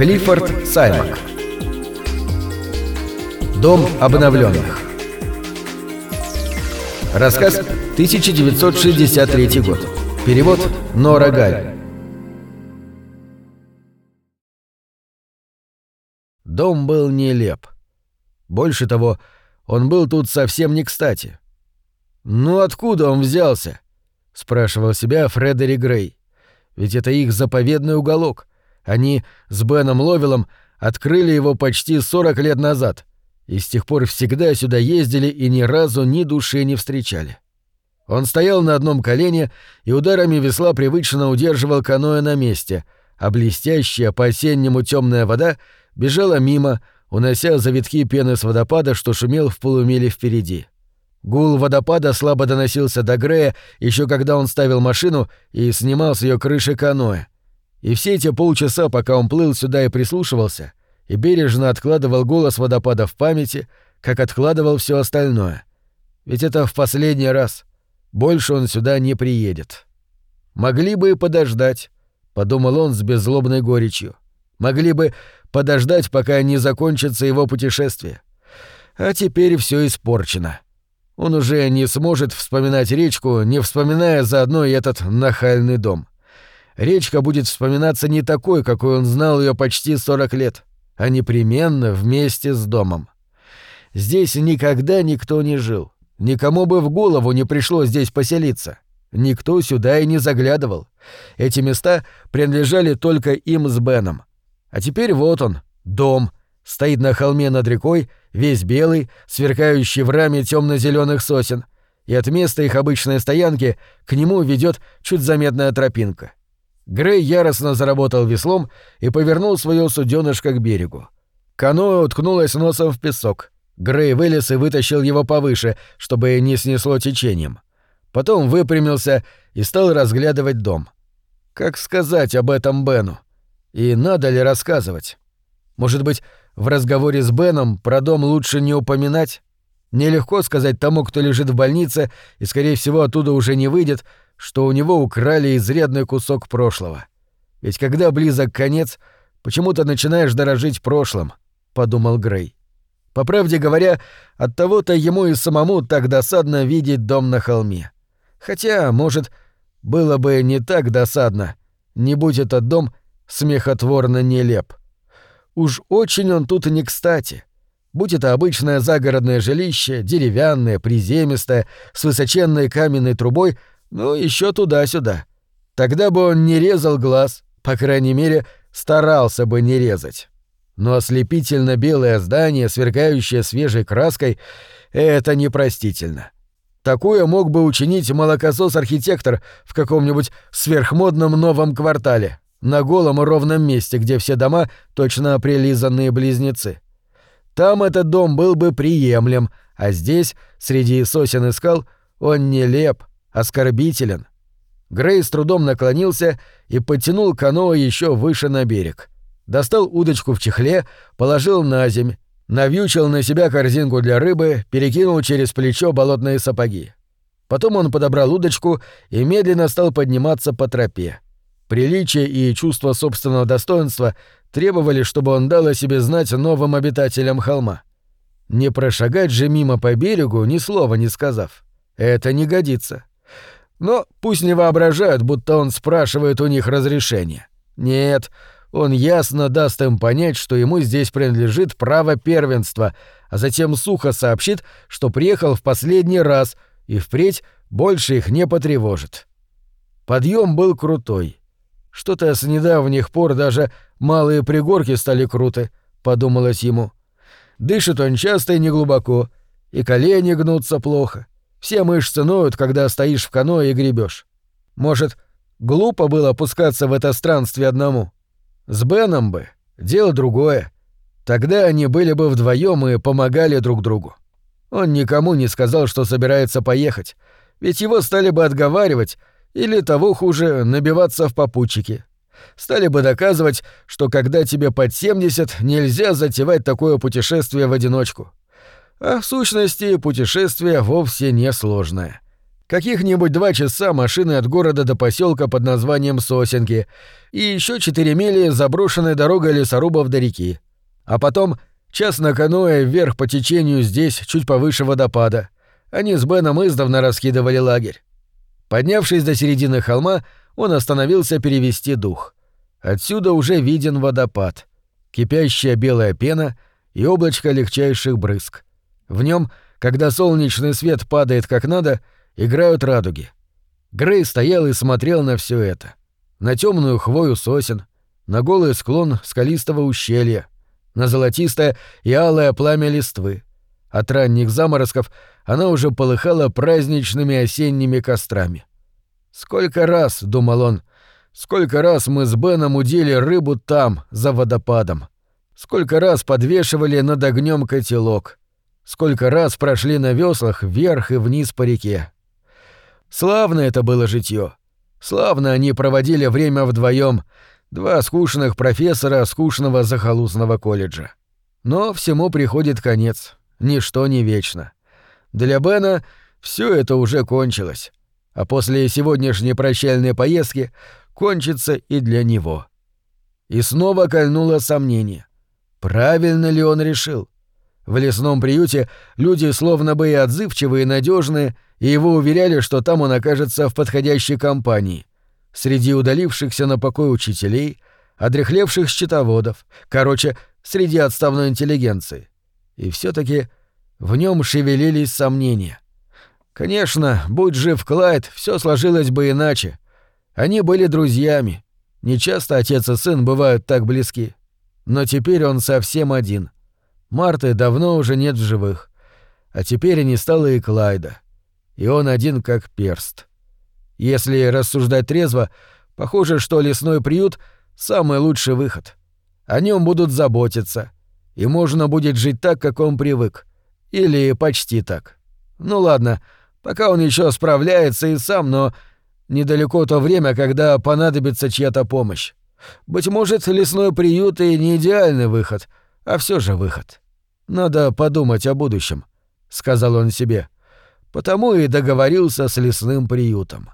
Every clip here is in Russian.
Клиффорд Саймак Дом обновленных Рассказ 1963 год Перевод Нора Галь Дом был нелеп. Больше того, он был тут совсем не кстати. «Ну откуда он взялся?» — спрашивал себя Фредерик Грей. «Ведь это их заповедный уголок. Они с Беном Ловелом открыли его почти 40 лет назад, и с тех пор всегда сюда ездили и ни разу ни души не встречали». Он стоял на одном колене и ударами весла привычно удерживал каноэ на месте, а блестящая по-осеннему темная вода бежала мимо, унося завитки пены с водопада, что шумел в полумиле впереди. Гул водопада слабо доносился до Грея еще когда он ставил машину и снимал с ее крыши каноэ. И все эти полчаса, пока он плыл сюда и прислушивался, и бережно откладывал голос водопада в памяти, как откладывал все остальное. Ведь это в последний раз. Больше он сюда не приедет. Могли бы и подождать, подумал он с беззлобной горечью. Могли бы подождать, пока не закончится его путешествие. А теперь все испорчено. Он уже не сможет вспоминать речку, не вспоминая заодно и этот нахальный дом. Речка будет вспоминаться не такой, какой он знал ее почти 40 лет, а непременно вместе с домом. Здесь никогда никто не жил. Никому бы в голову не пришло здесь поселиться. Никто сюда и не заглядывал. Эти места принадлежали только им с Беном. А теперь вот он, дом, стоит на холме над рекой, весь белый, сверкающий в раме темно-зеленых сосен, и от места их обычной стоянки к нему ведет чуть заметная тропинка. Грей яростно заработал веслом и повернул свое суденышко к берегу. Каноэ уткнулось носом в песок. Грей вылез и вытащил его повыше, чтобы не снесло течением. Потом выпрямился и стал разглядывать дом. Как сказать об этом Бену? И надо ли рассказывать? Может быть, в разговоре с Беном про дом лучше не упоминать? Нелегко сказать тому, кто лежит в больнице и, скорее всего, оттуда уже не выйдет, что у него украли изрядный кусок прошлого. Ведь когда близок конец, почему-то начинаешь дорожить прошлым, — подумал Грей. По правде говоря, от того-то ему и самому так досадно видеть дом на холме. Хотя, может, было бы не так досадно, не будь этот дом смехотворно нелеп. Уж очень он тут не кстати. Будь это обычное загородное жилище, деревянное, приземистое, с высоченной каменной трубой, ну еще туда-сюда. Тогда бы он не резал глаз, по крайней мере, старался бы не резать. Но ослепительно белое здание, сверкающее свежей краской, это непростительно. Такое мог бы учинить молокосос-архитектор в каком-нибудь сверхмодном новом квартале, на голом и ровном месте, где все дома точно прилизанные близнецы. Там этот дом был бы приемлем, а здесь, среди сосен и скал, он нелеп, оскорбителен. Грей с трудом наклонился и подтянул каноэ еще выше на берег. Достал удочку в чехле, положил на земь, навьючил на себя корзинку для рыбы, перекинул через плечо болотные сапоги. Потом он подобрал удочку и медленно стал подниматься по тропе. Приличие и чувство собственного достоинства требовали, чтобы он дал о себе знать новым обитателям холма. Не прошагать же мимо по берегу, ни слова не сказав. Это не годится. Но пусть не воображают, будто он спрашивает у них разрешения. Нет, он ясно даст им понять, что ему здесь принадлежит право первенства, а затем сухо сообщит, что приехал в последний раз и впредь больше их не потревожит. Подъем был крутой. Что-то с недавних пор даже малые пригорки стали круты, подумалось ему. Дышит он часто и неглубоко, и колени гнутся плохо. Все мышцы ноют, когда стоишь в каноэ и гребешь. Может, глупо было опускаться в это странствие одному? С Беном бы дело другое. Тогда они были бы вдвоем и помогали друг другу. Он никому не сказал, что собирается поехать, ведь его стали бы отговаривать, или того хуже, набиваться в попутчики. Стали бы доказывать, что когда тебе под 70, нельзя затевать такое путешествие в одиночку. А в сущности, путешествие вовсе не сложное. Каких-нибудь два часа машины от города до поселка под названием Сосенки и еще четыре мили заброшенной дорогой лесорубов до реки. А потом час на каноэ вверх по течению здесь, чуть повыше водопада. Они с Беном издавна раскидывали лагерь. Поднявшись до середины холма, он остановился перевести дух. Отсюда уже виден водопад. Кипящая белая пена и облачко легчайших брызг. В нем, когда солнечный свет падает как надо, играют радуги. Грей стоял и смотрел на все это. На темную хвою сосен, на голый склон скалистого ущелья, на золотистое и алое пламя листвы. От ранних заморозков она уже полыхала праздничными осенними кострами. «Сколько раз», — думал он, — «сколько раз мы с Беном удили рыбу там, за водопадом. Сколько раз подвешивали над огнем котелок. Сколько раз прошли на веслах вверх и вниз по реке. Славно это было житье. Славно они проводили время вдвоем, два скучных профессора скучного захолустного колледжа. Но всему приходит конец, ничто не вечно. Для Бена все это уже кончилось, а после сегодняшней прощальной поездки кончится и для него. И снова кольнуло сомнение. Правильно ли он решил? В лесном приюте люди словно бы и отзывчивые, и надежные, и его уверяли, что там он окажется в подходящей компании. Среди удалившихся на покой учителей, одрехлевших счетоводов, короче, среди отставной интеллигенции. И все таки в нем шевелились сомнения. Конечно, будь жив Клайд, все сложилось бы иначе. Они были друзьями. Нечасто отец и сын бывают так близки. Но теперь он совсем один — Марты давно уже нет в живых. А теперь и не стало и Клайда. И он один как перст. Если рассуждать трезво, похоже, что лесной приют — самый лучший выход. О нем будут заботиться. И можно будет жить так, как он привык. Или почти так. Ну ладно, пока он еще справляется и сам, но недалеко то время, когда понадобится чья-то помощь. Быть может, лесной приют и не идеальный выход, а все же выход. Надо подумать о будущем, сказал он себе. Потому и договорился с лесным приютом.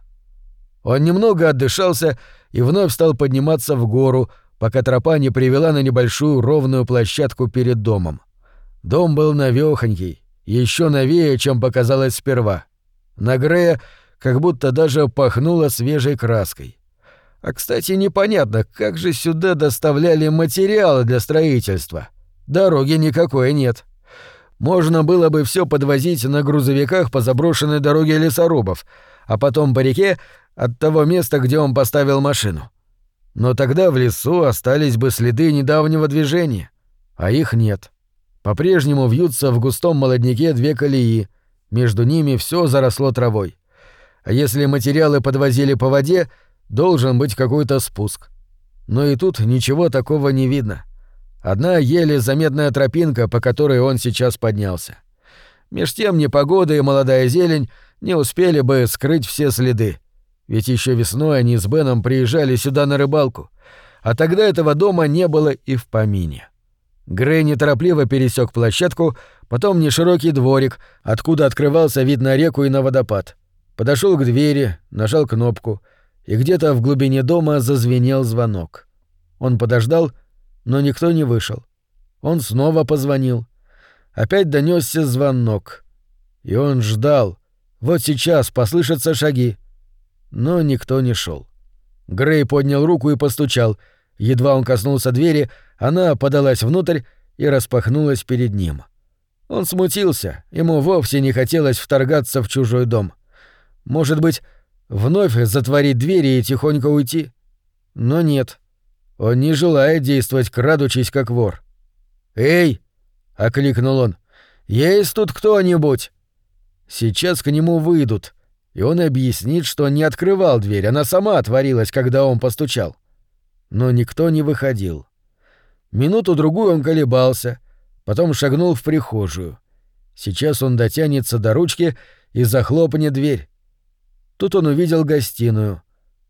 Он немного отдышался и вновь стал подниматься в гору, пока тропа не привела на небольшую ровную площадку перед домом. Дом был навёхонький, еще новее, чем показалось сперва. На Грея как будто даже пахнуло свежей краской. А, кстати, непонятно, как же сюда доставляли материалы для строительства. Дороги никакой нет. Можно было бы все подвозить на грузовиках по заброшенной дороге лесорубов, а потом по реке от того места, где он поставил машину. Но тогда в лесу остались бы следы недавнего движения, а их нет. По-прежнему вьются в густом молодняке две колеи, между ними все заросло травой. А если материалы подвозили по воде, должен быть какой-то спуск. Но и тут ничего такого не видно. Одна еле заметная тропинка, по которой он сейчас поднялся. Меж тем непогода и молодая зелень не успели бы скрыть все следы. Ведь еще весной они с Беном приезжали сюда на рыбалку, а тогда этого дома не было и в помине. Грей неторопливо пересек площадку, потом неширокий дворик, откуда открывался вид на реку и на водопад. Подошел к двери, нажал кнопку, и где-то в глубине дома зазвенел звонок. Он подождал — но никто не вышел. Он снова позвонил. Опять донесся звонок. И он ждал. Вот сейчас послышатся шаги. Но никто не шел. Грей поднял руку и постучал. Едва он коснулся двери, она подалась внутрь и распахнулась перед ним. Он смутился, ему вовсе не хотелось вторгаться в чужой дом. Может быть, вновь затворить двери и тихонько уйти? Но нет. Он не желает действовать, крадучись как вор. «Эй!» — окликнул он. «Есть тут кто-нибудь?» Сейчас к нему выйдут, и он объяснит, что не открывал дверь, она сама отворилась, когда он постучал. Но никто не выходил. Минуту-другую он колебался, потом шагнул в прихожую. Сейчас он дотянется до ручки и захлопнет дверь. Тут он увидел гостиную.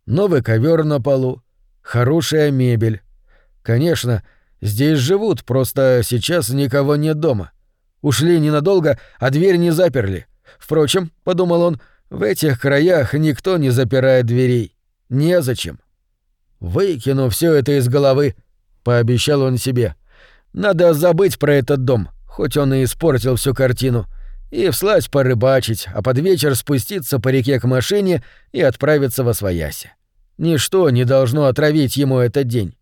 Новый ковер на полу, Хорошая мебель. Конечно, здесь живут, просто сейчас никого нет дома. Ушли ненадолго, а дверь не заперли. Впрочем, — подумал он, — В этих краях никто не запирает дверей. Незачем. Выкину все это из головы, пообещал он себе. Надо забыть про этот дом, хоть он и испортил всю картину, и вслась порыбачить, а под вечер спуститься по реке к машине и отправиться во свояси. Ничто не должно отравить ему этот день.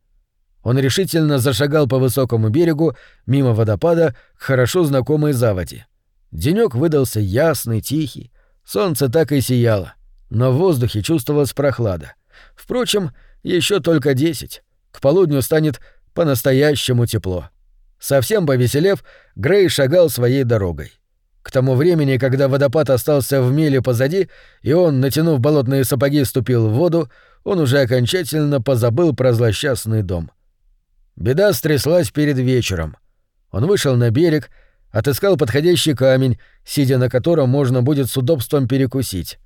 Он решительно зашагал по высокому берегу, мимо водопада, к хорошо знакомой заводе. Денёк выдался ясный, тихий, солнце так и сияло, но в воздухе чувствовалась прохлада. Впрочем, еще только десять. К полудню станет по-настоящему тепло. Совсем повеселев, Грей шагал своей дорогой. К тому времени, когда водопад остался в миле позади, и он, натянув болотные сапоги, ступил в воду, он уже окончательно позабыл про злосчастный дом. Беда стряслась перед вечером. Он вышел на берег, отыскал подходящий камень, сидя на котором можно будет с удобством перекусить.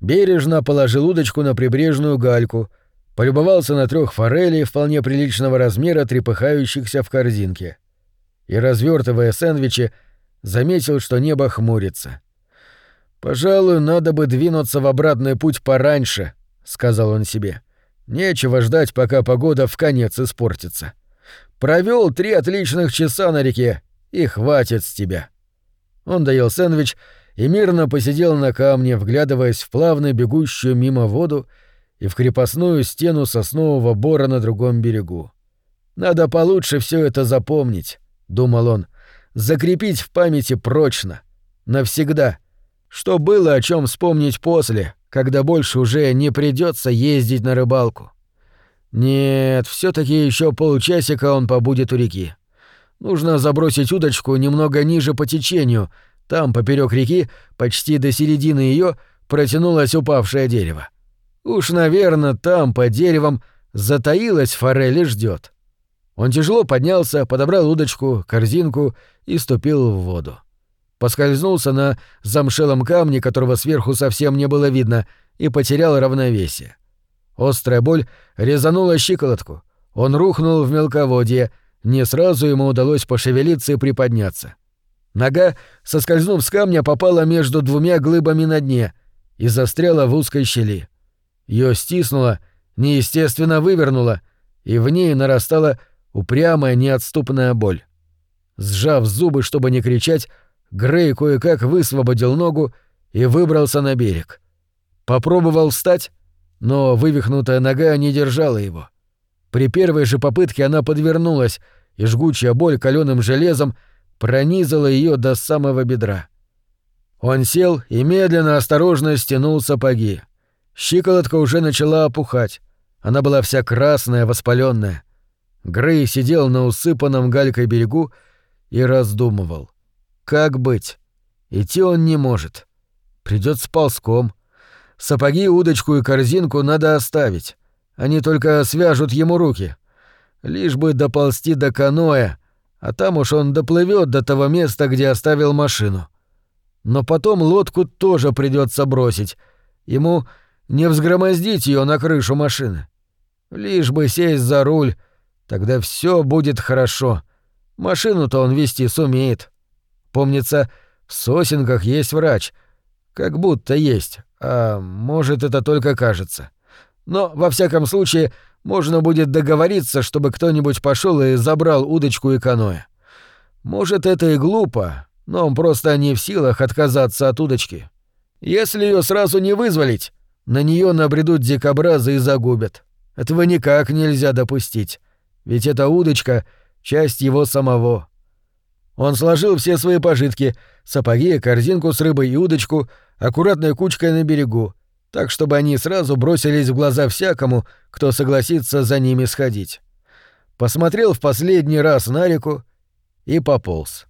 Бережно положил удочку на прибрежную гальку, полюбовался на трех форелей вполне приличного размера, трепыхающихся в корзинке. И, развертывая сэндвичи, заметил, что небо хмурится. «Пожалуй, надо бы двинуться в обратный путь пораньше», — сказал он себе. «Нечего ждать, пока погода в конец испортится. Провел три отличных часа на реке, и хватит с тебя». Он доел сэндвич и мирно посидел на камне, вглядываясь в плавно бегущую мимо воду и в крепостную стену соснового бора на другом берегу. «Надо получше все это запомнить», — думал он, — «закрепить в памяти прочно, навсегда, что было о чем вспомнить после, когда больше уже не придется ездить на рыбалку. Нет, все таки еще полчасика он побудет у реки. Нужно забросить удочку немного ниже по течению. Там, поперек реки, почти до середины ее протянулось упавшее дерево. Уж, наверное, там, под деревом, затаилась форель и ждет. Он тяжело поднялся, подобрал удочку, корзинку и ступил в воду поскользнулся на замшелом камне, которого сверху совсем не было видно, и потерял равновесие. Острая боль резанула щиколотку. Он рухнул в мелководье, не сразу ему удалось пошевелиться и приподняться. Нога, соскользнув с камня, попала между двумя глыбами на дне и застряла в узкой щели. Ее стиснуло, неестественно вывернуло, и в ней нарастала упрямая неотступная боль. Сжав зубы, чтобы не кричать, Грей кое-как высвободил ногу и выбрался на берег. Попробовал встать, но вывихнутая нога не держала его. При первой же попытке она подвернулась, и жгучая боль каленым железом пронизала ее до самого бедра. Он сел и медленно, осторожно стянул сапоги. Щиколотка уже начала опухать. Она была вся красная, воспаленная. Грей сидел на усыпанном галькой берегу и раздумывал. Как быть? Идти он не может. Придется ползком. Сапоги, удочку и корзинку надо оставить. Они только свяжут ему руки. Лишь бы доползти до каноэ, а там уж он доплывет до того места, где оставил машину. Но потом лодку тоже придется бросить. Ему не взгромоздить ее на крышу машины. Лишь бы сесть за руль, тогда все будет хорошо. Машину-то он вести сумеет. Помнится, в сосенках есть врач. Как будто есть, а может, это только кажется. Но, во всяком случае, можно будет договориться, чтобы кто-нибудь пошел и забрал удочку и каноэ. Может, это и глупо, но он просто не в силах отказаться от удочки. Если ее сразу не вызволить, на нее набредут дикобразы и загубят. Этого никак нельзя допустить. Ведь эта удочка — часть его самого. Он сложил все свои пожитки — сапоги, корзинку с рыбой и удочку — аккуратной кучкой на берегу, так чтобы они сразу бросились в глаза всякому, кто согласится за ними сходить. Посмотрел в последний раз на реку и пополз.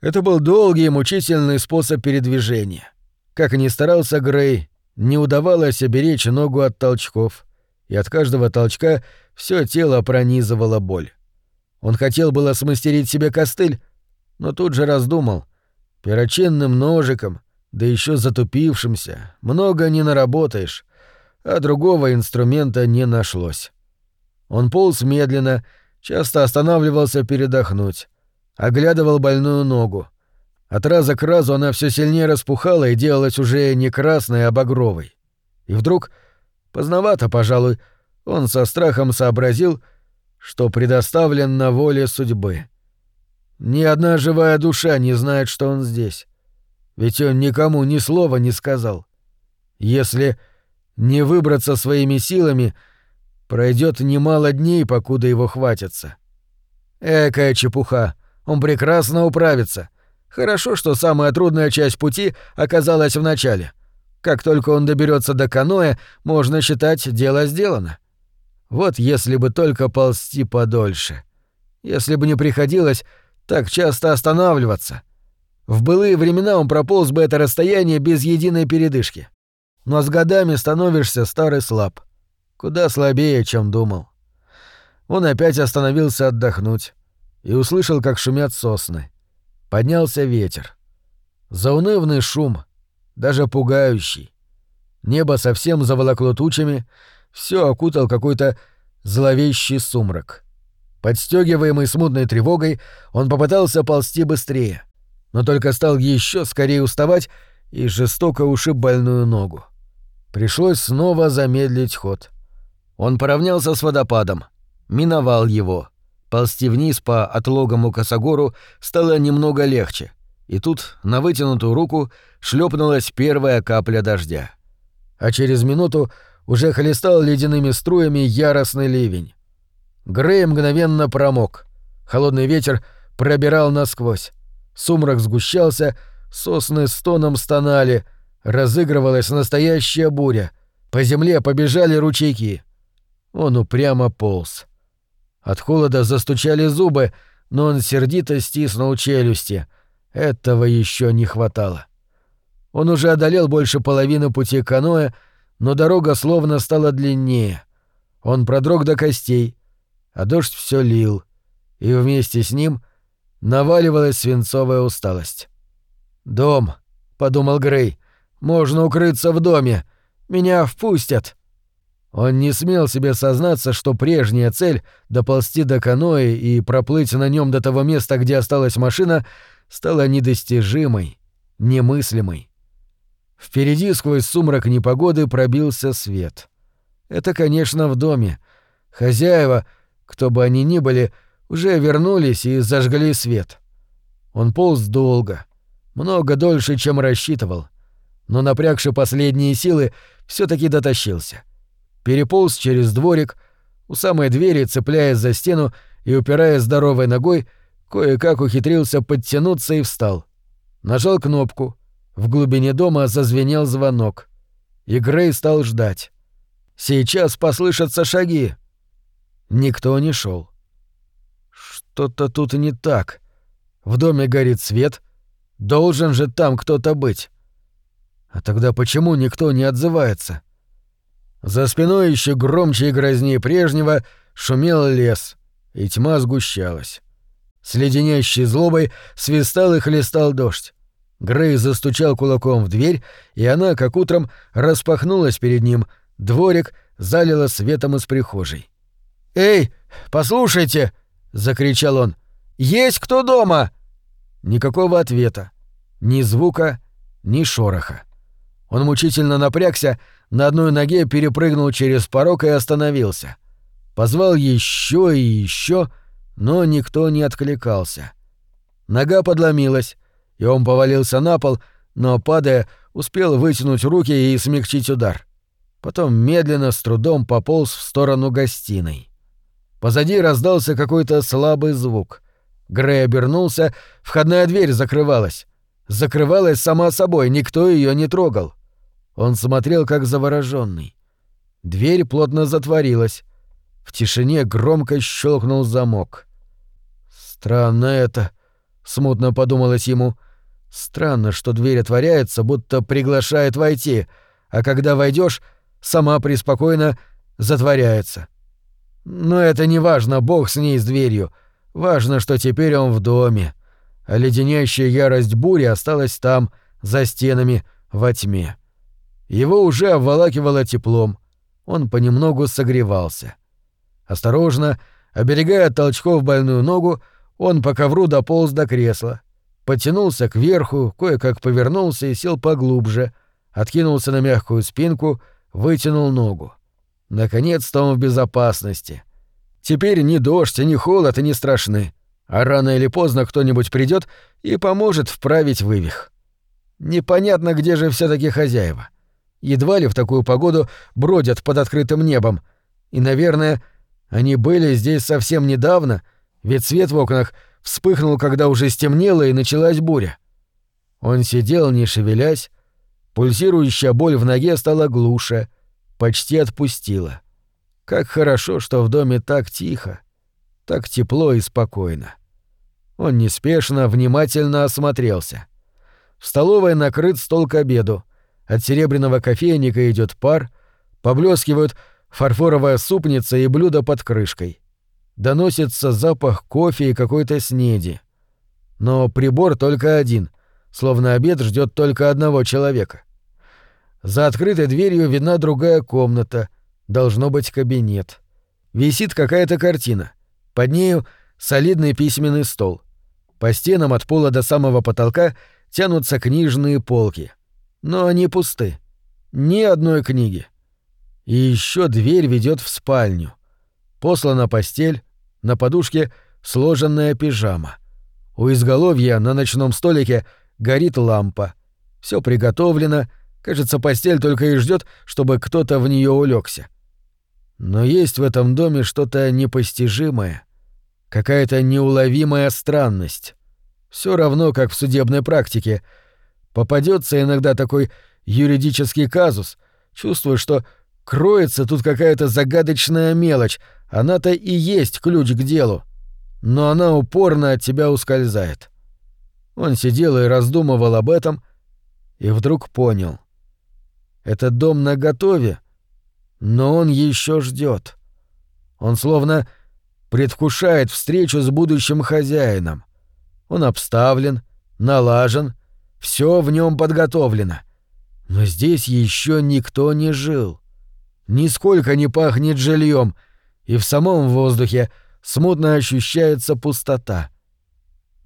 Это был долгий и мучительный способ передвижения. Как ни старался Грей, не удавалось оберечь ногу от толчков, и от каждого толчка все тело пронизывала боль. Он хотел было смастерить себе костыль, но тут же раздумал. Перочинным ножиком, да еще затупившимся, много не наработаешь, а другого инструмента не нашлось. Он полз медленно, часто останавливался передохнуть, оглядывал больную ногу. От раза к разу она все сильнее распухала и делалась уже не красной, а багровой. И вдруг, поздновато, пожалуй, он со страхом сообразил, что предоставлен на воле судьбы. Ни одна живая душа не знает, что он здесь. Ведь он никому ни слова не сказал. Если не выбраться своими силами, пройдет немало дней, покуда его хватится. Экая чепуха, он прекрасно управится. Хорошо, что самая трудная часть пути оказалась в начале. Как только он доберется до каноэ, можно считать, дело сделано. Вот если бы только ползти подольше. Если бы не приходилось так часто останавливаться. В былые времена он прополз бы это расстояние без единой передышки. Но с годами становишься старый слаб. Куда слабее, чем думал. Он опять остановился отдохнуть и услышал, как шумят сосны. Поднялся ветер. Заунывный шум, даже пугающий. Небо совсем заволокло тучами, все окутал какой-то зловещий сумрак. Подстегиваемый смутной тревогой, он попытался ползти быстрее, но только стал еще скорее уставать и жестоко ушиб больную ногу. Пришлось снова замедлить ход. Он поравнялся с водопадом, миновал его. Ползти вниз по отлогому косогору стало немного легче, и тут на вытянутую руку шлепнулась первая капля дождя. А через минуту уже хлестал ледяными струями яростный ливень. Грей мгновенно промок. Холодный ветер пробирал насквозь. Сумрак сгущался, сосны стоном стонали, разыгрывалась настоящая буря. По земле побежали ручейки. Он упрямо полз. От холода застучали зубы, но он сердито стиснул челюсти. Этого еще не хватало. Он уже одолел больше половины пути каноэ, но дорога словно стала длиннее. Он продрог до костей, а дождь все лил, и вместе с ним наваливалась свинцовая усталость. «Дом», — подумал Грей, — «можно укрыться в доме. Меня впустят». Он не смел себе сознаться, что прежняя цель — доползти до каноэ и проплыть на нем до того места, где осталась машина, стала недостижимой, немыслимой. Впереди сквозь сумрак непогоды пробился свет. Это, конечно, в доме. Хозяева, кто бы они ни были, уже вернулись и зажгли свет. Он полз долго, много дольше, чем рассчитывал, но напрягши последние силы, все таки дотащился переполз через дворик, у самой двери, цепляясь за стену и упираясь здоровой ногой, кое-как ухитрился подтянуться и встал. Нажал кнопку. В глубине дома зазвенел звонок. И Грей стал ждать. Сейчас послышатся шаги. Никто не шел. Что-то тут не так. В доме горит свет. Должен же там кто-то быть. А тогда почему никто не отзывается? За спиной еще громче и грознее прежнего шумел лес, и тьма сгущалась. С леденящей злобой свистал и хлестал дождь. Грей застучал кулаком в дверь, и она, как утром, распахнулась перед ним. Дворик залило светом из прихожей. «Эй, послушайте!» — закричал он. «Есть кто дома?» Никакого ответа. Ни звука, ни шороха. Он мучительно напрягся, на одной ноге перепрыгнул через порог и остановился. Позвал еще и еще, но никто не откликался. Нога подломилась, и он повалился на пол, но, падая, успел вытянуть руки и смягчить удар. Потом медленно, с трудом пополз в сторону гостиной. Позади раздался какой-то слабый звук. Грей обернулся, входная дверь закрывалась. Закрывалась сама собой, никто ее не трогал. Он смотрел как завороженный. Дверь плотно затворилась. В тишине громко щелкнул замок. «Странно это», — смутно подумалось ему. «Странно, что дверь отворяется, будто приглашает войти, а когда войдешь, сама преспокойно затворяется. Но это не важно, бог с ней с дверью. Важно, что теперь он в доме, а леденящая ярость бури осталась там, за стенами, во тьме. Его уже обволакивало теплом. Он понемногу согревался. Осторожно, оберегая от толчков больную ногу, он по ковру дополз до кресла. потянулся кверху, кое-как повернулся и сел поглубже, откинулся на мягкую спинку, вытянул ногу. Наконец-то он в безопасности. Теперь ни дождь, ни холод и не страшны, а рано или поздно кто-нибудь придет и поможет вправить вывих. Непонятно, где же все таки хозяева. Едва ли в такую погоду бродят под открытым небом. И, наверное, они были здесь совсем недавно, ведь свет в окнах вспыхнул, когда уже стемнело и началась буря. Он сидел, не шевелясь, пульсирующая боль в ноге стала глуше, почти отпустила. Как хорошо, что в доме так тихо, так тепло и спокойно. Он неспешно, внимательно осмотрелся. В столовой накрыт стол к обеду. От серебряного кофейника идет пар, поблескивают фарфоровая супница и блюдо под крышкой. Доносится запах кофе и какой-то снеди. Но прибор только один, словно обед ждет только одного человека. За открытой дверью видна другая комната, должно быть кабинет. Висит какая-то картина. Под нею солидный письменный стол. По стенам от пола до самого потолка тянутся книжные полки. Но они пусты. Ни одной книги. И еще дверь ведет в спальню. Послана постель, на подушке сложенная пижама. У изголовья на ночном столике горит лампа. Все приготовлено, кажется, постель только и ждет, чтобы кто-то в нее улегся. Но есть в этом доме что-то непостижимое, какая-то неуловимая странность. Все равно, как в судебной практике. Попадется иногда такой юридический казус, чувствуешь, что кроется тут какая-то загадочная мелочь, она-то и есть ключ к делу. Но она упорно от тебя ускользает. Он сидел и раздумывал об этом, и вдруг понял. Этот дом наготове, но он еще ждет. Он словно предвкушает встречу с будущим хозяином. Он обставлен, налажен, все в нем подготовлено. Но здесь еще никто не жил. Нисколько не пахнет жильем, и в самом воздухе смутно ощущается пустота.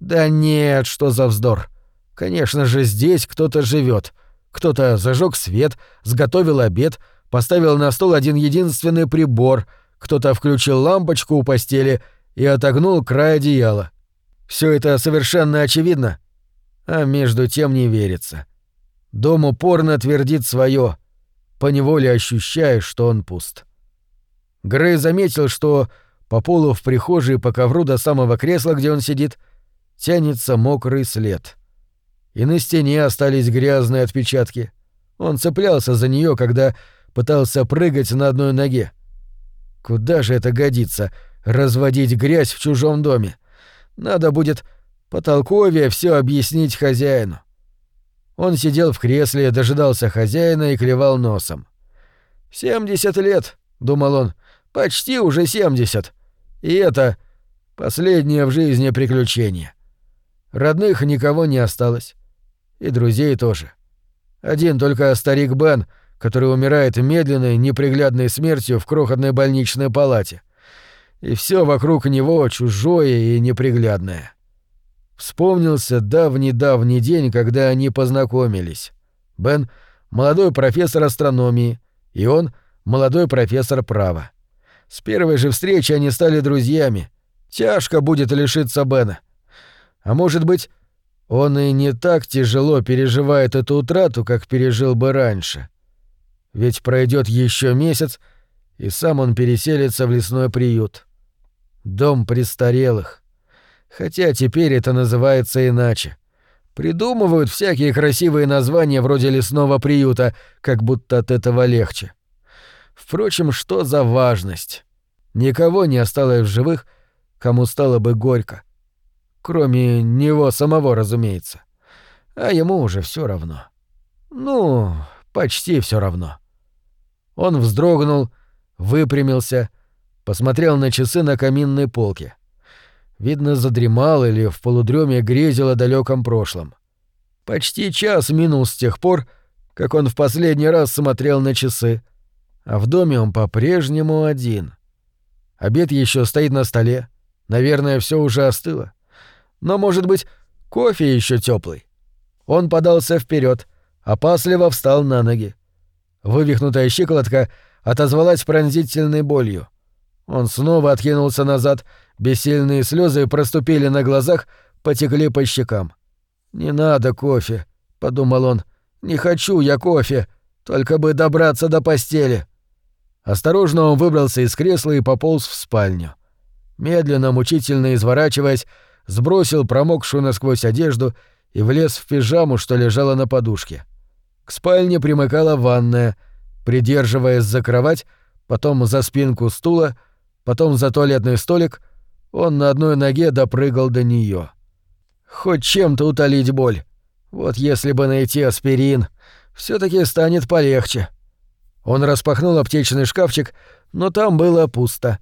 Да нет, что за вздор. Конечно же, здесь кто-то живет. Кто-то зажег свет, сготовил обед, поставил на стол один единственный прибор, кто-то включил лампочку у постели и отогнул край одеяла. Все это совершенно очевидно, а между тем не верится. Дом упорно твердит свое, поневоле ощущаешь, что он пуст. Грей заметил, что по полу в прихожей по ковру до самого кресла, где он сидит, тянется мокрый след. И на стене остались грязные отпечатки. Он цеплялся за нее, когда пытался прыгать на одной ноге. Куда же это годится — разводить грязь в чужом доме? Надо будет потолковее все объяснить хозяину. Он сидел в кресле, дожидался хозяина и клевал носом. «Семьдесят лет», — думал он, — «почти уже семьдесят. И это последнее в жизни приключение. Родных никого не осталось. И друзей тоже. Один только старик Бен, который умирает медленной, неприглядной смертью в крохотной больничной палате — и все вокруг него чужое и неприглядное. Вспомнился давний-давний день, когда они познакомились. Бен — молодой профессор астрономии, и он — молодой профессор права. С первой же встречи они стали друзьями. Тяжко будет лишиться Бена. А может быть, он и не так тяжело переживает эту утрату, как пережил бы раньше. Ведь пройдет еще месяц, и сам он переселится в лесной приют. Дом престарелых. Хотя теперь это называется иначе. Придумывают всякие красивые названия вроде лесного приюта, как будто от этого легче. Впрочем, что за важность? Никого не осталось в живых, кому стало бы горько. Кроме него самого, разумеется. А ему уже все равно. Ну, почти все равно. Он вздрогнул, выпрямился — посмотрел на часы на каминной полке. Видно, задремал или в полудреме грезил о далеком прошлом. Почти час минул с тех пор, как он в последний раз смотрел на часы, а в доме он по-прежнему один. Обед еще стоит на столе, наверное, все уже остыло. Но, может быть, Кофе еще теплый. Он подался вперед, опасливо встал на ноги. Вывихнутая щиколотка отозвалась пронзительной болью. Он снова откинулся назад, бессильные слезы проступили на глазах, потекли по щекам. «Не надо кофе», — подумал он. «Не хочу я кофе, только бы добраться до постели». Осторожно он выбрался из кресла и пополз в спальню. Медленно, мучительно изворачиваясь, сбросил промокшую насквозь одежду и влез в пижаму, что лежала на подушке. К спальне примыкала ванная, придерживаясь за кровать, потом за спинку стула, потом за туалетный столик, он на одной ноге допрыгал до нее. Хоть чем-то утолить боль. Вот если бы найти аспирин, все таки станет полегче. Он распахнул аптечный шкафчик, но там было пусто.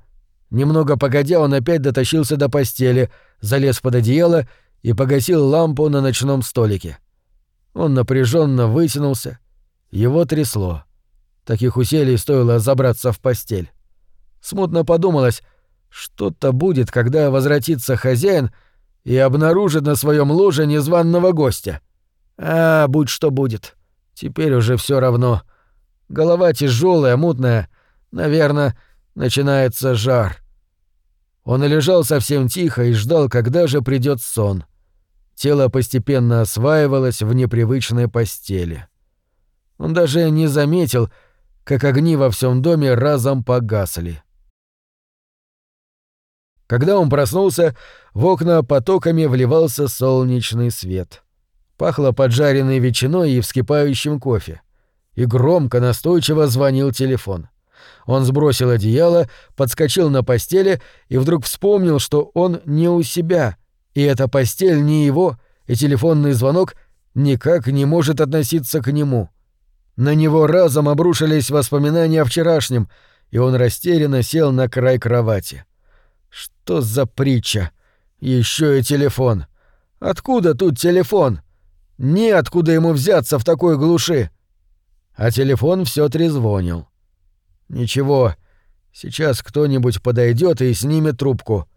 Немного погодя, он опять дотащился до постели, залез под одеяло и погасил лампу на ночном столике. Он напряженно вытянулся. Его трясло. Таких усилий стоило забраться в постель. Смутно подумалось, что-то будет, когда возвратится хозяин и обнаружит на своем ложе незваного гостя. А, будь что будет. Теперь уже все равно. Голова тяжелая, мутная. Наверное, начинается жар. Он лежал совсем тихо и ждал, когда же придет сон. Тело постепенно осваивалось в непривычной постели. Он даже не заметил, как огни во всем доме разом погасли. Когда он проснулся, в окна потоками вливался солнечный свет. Пахло поджаренной ветчиной и вскипающим кофе. И громко, настойчиво звонил телефон. Он сбросил одеяло, подскочил на постели и вдруг вспомнил, что он не у себя, и эта постель не его, и телефонный звонок никак не может относиться к нему. На него разом обрушились воспоминания о вчерашнем, и он растерянно сел на край кровати. Что за притча? Еще и телефон. Откуда тут телефон? Неоткуда ему взяться в такой глуши. А телефон все трезвонил. Ничего, сейчас кто-нибудь подойдет и снимет трубку.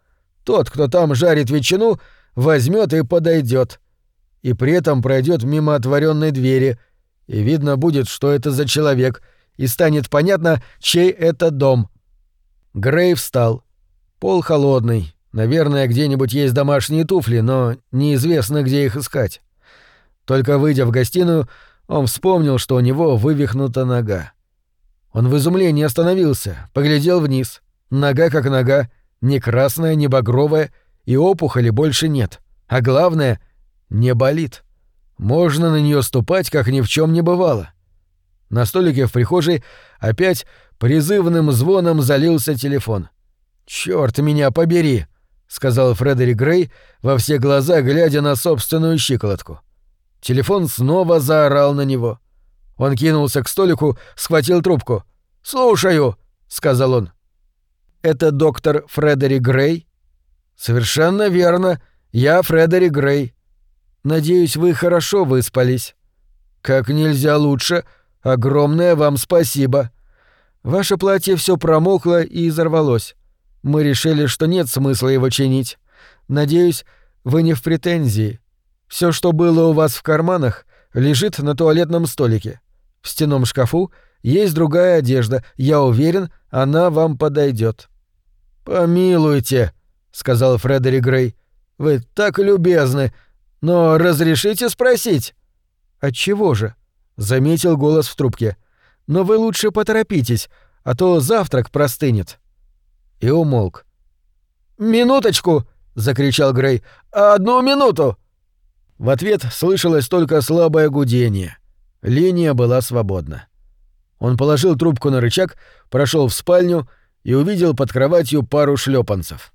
Тот, кто там жарит ветчину, возьмет и подойдет. И при этом пройдет мимо отворенной двери, и видно будет, что это за человек, и станет понятно, чей это дом. Грей встал. Пол холодный. Наверное, где-нибудь есть домашние туфли, но неизвестно, где их искать. Только выйдя в гостиную, он вспомнил, что у него вывихнута нога. Он в изумлении остановился, поглядел вниз. Нога как нога, ни красная, ни багровая, и опухоли больше нет. А главное, не болит. Можно на нее ступать, как ни в чем не бывало. На столике в прихожей опять призывным звоном залился телефон. «Чёрт меня побери!» — сказал Фредерик Грей во все глаза, глядя на собственную щиколотку. Телефон снова заорал на него. Он кинулся к столику, схватил трубку. «Слушаю», — сказал он. «Это доктор Фредерик Грей?» «Совершенно верно. Я Фредерик Грей. Надеюсь, вы хорошо выспались». «Как нельзя лучше. Огромное вам спасибо. Ваше платье все промокло и изорвалось. Мы решили, что нет смысла его чинить. Надеюсь, вы не в претензии. Все, что было у вас в карманах, лежит на туалетном столике. В стенном шкафу есть другая одежда. Я уверен, она вам подойдет. Помилуйте, сказал Фредерик Грей. Вы так любезны, но разрешите спросить? От чего же? заметил голос в трубке. Но вы лучше поторопитесь, а то завтрак простынет и умолк. «Минуточку!» — закричал Грей. «Одну минуту!» В ответ слышалось только слабое гудение. Линия была свободна. Он положил трубку на рычаг, прошел в спальню и увидел под кроватью пару шлепанцев.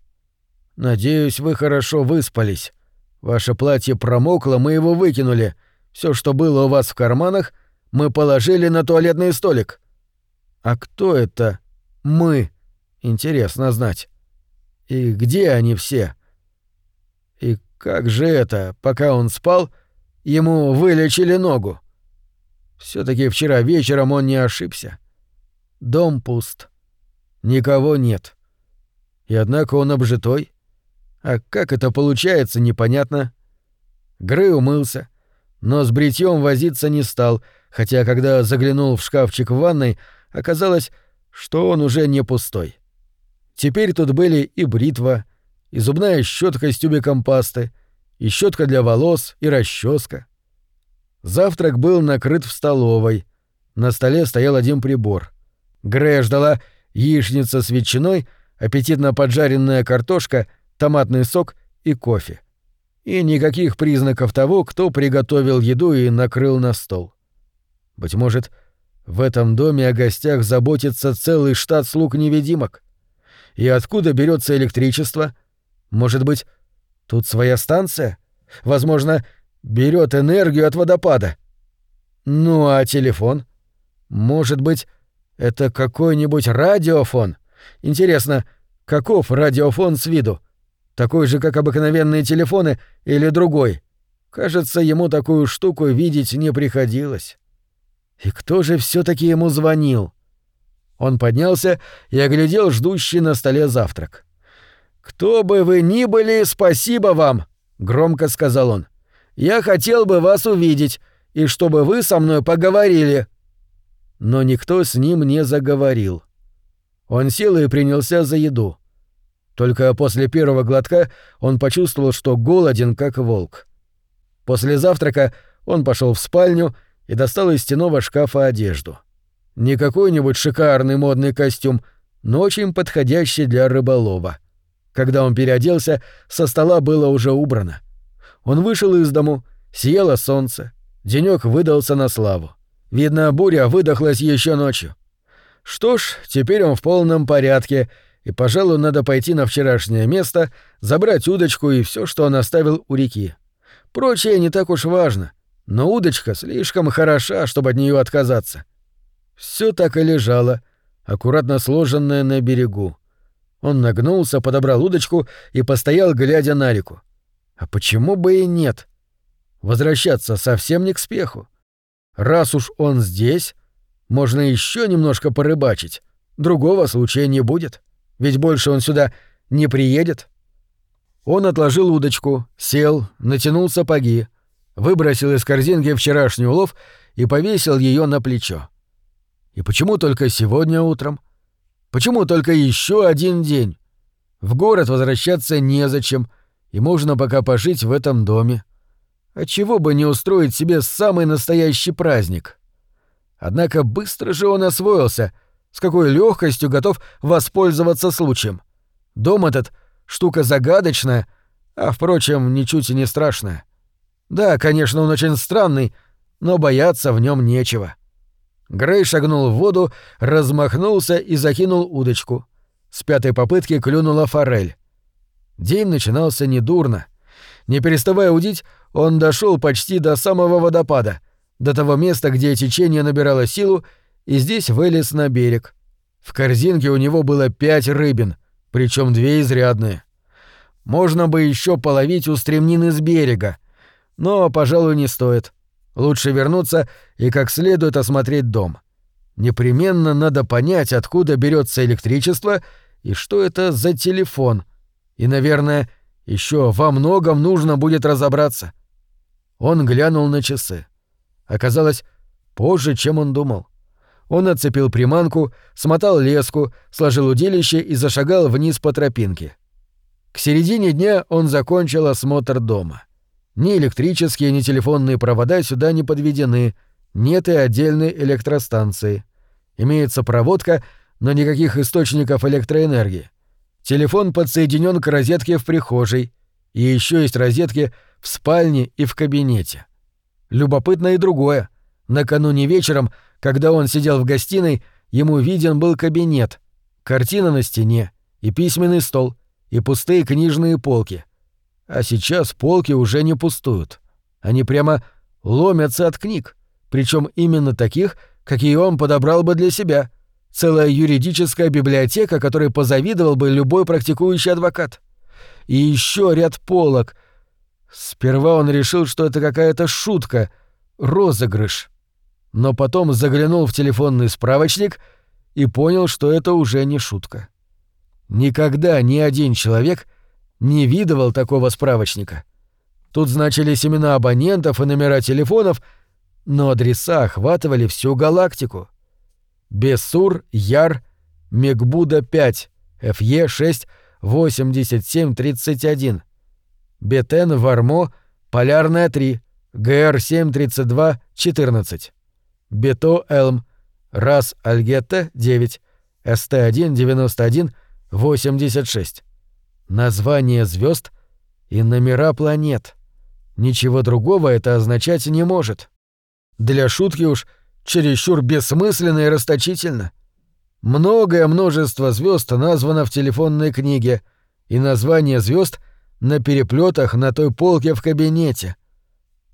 «Надеюсь, вы хорошо выспались. Ваше платье промокло, мы его выкинули. Все, что было у вас в карманах, мы положили на туалетный столик». «А кто это мы?» Интересно знать. И где они все? И как же это, пока он спал, ему вылечили ногу? Все таки вчера вечером он не ошибся. Дом пуст. Никого нет. И однако он обжитой. А как это получается, непонятно. Грей умылся, но с бритьем возиться не стал, хотя когда заглянул в шкафчик в ванной, оказалось, что он уже не пустой. Теперь тут были и бритва, и зубная щетка с тюбиком пасты, и щетка для волос, и расческа. Завтрак был накрыт в столовой. На столе стоял один прибор. Грея ждала яичница с ветчиной, аппетитно поджаренная картошка, томатный сок и кофе. И никаких признаков того, кто приготовил еду и накрыл на стол. Быть может, в этом доме о гостях заботится целый штат слуг-невидимок. И откуда берется электричество? Может быть, тут своя станция? Возможно, берет энергию от водопада. Ну а телефон? Может быть, это какой-нибудь радиофон? Интересно, каков радиофон с виду? Такой же, как обыкновенные телефоны, или другой? Кажется, ему такую штуку видеть не приходилось. И кто же все таки ему звонил? Он поднялся и оглядел ждущий на столе завтрак. «Кто бы вы ни были, спасибо вам!» — громко сказал он. «Я хотел бы вас увидеть, и чтобы вы со мной поговорили». Но никто с ним не заговорил. Он сел и принялся за еду. Только после первого глотка он почувствовал, что голоден, как волк. После завтрака он пошел в спальню и достал из стенового шкафа одежду. Не какой-нибудь шикарный модный костюм, но очень подходящий для рыболова. Когда он переоделся, со стола было уже убрано. Он вышел из дому, сияло солнце, денёк выдался на славу. Видно, буря выдохлась еще ночью. Что ж, теперь он в полном порядке — и, пожалуй, надо пойти на вчерашнее место, забрать удочку и все, что он оставил у реки. Прочее не так уж важно, но удочка слишком хороша, чтобы от нее отказаться. Все так и лежало, аккуратно сложенное на берегу. Он нагнулся, подобрал удочку и постоял, глядя на реку. А почему бы и нет? Возвращаться совсем не к спеху. Раз уж он здесь, можно еще немножко порыбачить. Другого случая не будет. — ведь больше он сюда не приедет. Он отложил удочку, сел, натянул сапоги, выбросил из корзинки вчерашний улов и повесил ее на плечо. И почему только сегодня утром? Почему только еще один день? В город возвращаться незачем, и можно пока пожить в этом доме. Отчего бы не устроить себе самый настоящий праздник? Однако быстро же он освоился — с какой легкостью готов воспользоваться случаем. Дом этот — штука загадочная, а, впрочем, ничуть и не страшная. Да, конечно, он очень странный, но бояться в нем нечего. Грей шагнул в воду, размахнулся и закинул удочку. С пятой попытки клюнула форель. День начинался недурно. Не переставая удить, он дошел почти до самого водопада, до того места, где течение набирало силу и здесь вылез на берег. В корзинке у него было пять рыбин, причем две изрядные. Можно бы еще половить у с берега, но, пожалуй, не стоит. Лучше вернуться и как следует осмотреть дом. Непременно надо понять, откуда берется электричество и что это за телефон. И, наверное, еще во многом нужно будет разобраться. Он глянул на часы. Оказалось, позже, чем он думал. Он отцепил приманку, смотал леску, сложил удилище и зашагал вниз по тропинке. К середине дня он закончил осмотр дома. Ни электрические, ни телефонные провода сюда не подведены, нет и отдельной электростанции. Имеется проводка, но никаких источников электроэнергии. Телефон подсоединен к розетке в прихожей, и еще есть розетки в спальне и в кабинете. Любопытно и другое. Накануне вечером — когда он сидел в гостиной, ему виден был кабинет, картина на стене, и письменный стол, и пустые книжные полки. А сейчас полки уже не пустуют. Они прямо ломятся от книг, причем именно таких, какие он подобрал бы для себя. Целая юридическая библиотека, которой позавидовал бы любой практикующий адвокат. И еще ряд полок. Сперва он решил, что это какая-то шутка, розыгрыш но потом заглянул в телефонный справочник и понял, что это уже не шутка. Никогда ни один человек не видывал такого справочника. Тут значились имена абонентов и номера телефонов, но адреса охватывали всю галактику. Бессур, Яр, Мегбуда 5, ФЕ 6, 8731. Бетен, Вармо, Полярная 3, ГР 732, 14. Бето, Элм, Рас, Альгетта 9, СТ1, 91, 86. Название звезд и номера планет. Ничего другого это означать не может. Для шутки уж чересчур бессмысленно и расточительно. Многое множество звезд названо в телефонной книге, и название звезд на переплетах на той полке в кабинете.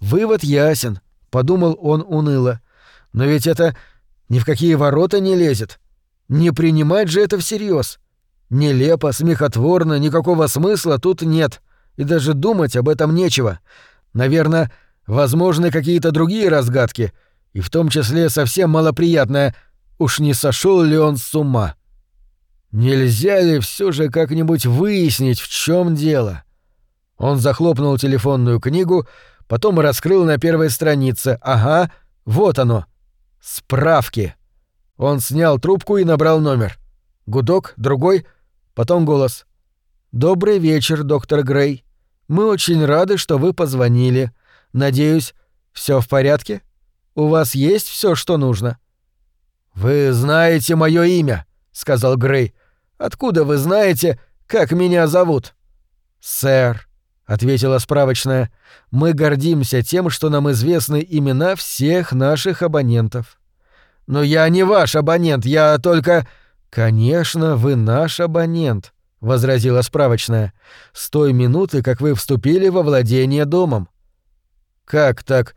Вывод ясен, подумал он уныло. Но ведь это ни в какие ворота не лезет. Не принимать же это всерьез. Нелепо, смехотворно, никакого смысла тут нет. И даже думать об этом нечего. Наверное, возможны какие-то другие разгадки, и в том числе совсем малоприятное Уж не сошел ли он с ума? Нельзя ли все же как-нибудь выяснить, в чем дело? Он захлопнул телефонную книгу, потом раскрыл на первой странице. Ага, вот оно. Справки. Он снял трубку и набрал номер. Гудок, другой, потом голос. «Добрый вечер, доктор Грей. Мы очень рады, что вы позвонили. Надеюсь, все в порядке? У вас есть все, что нужно?» «Вы знаете мое имя», — сказал Грей. «Откуда вы знаете, как меня зовут?» «Сэр», — ответила справочная, — «мы гордимся тем, что нам известны имена всех наших абонентов». «Но я не ваш абонент, я только...» «Конечно, вы наш абонент», — возразила справочная, — «с той минуты, как вы вступили во владение домом». «Как так?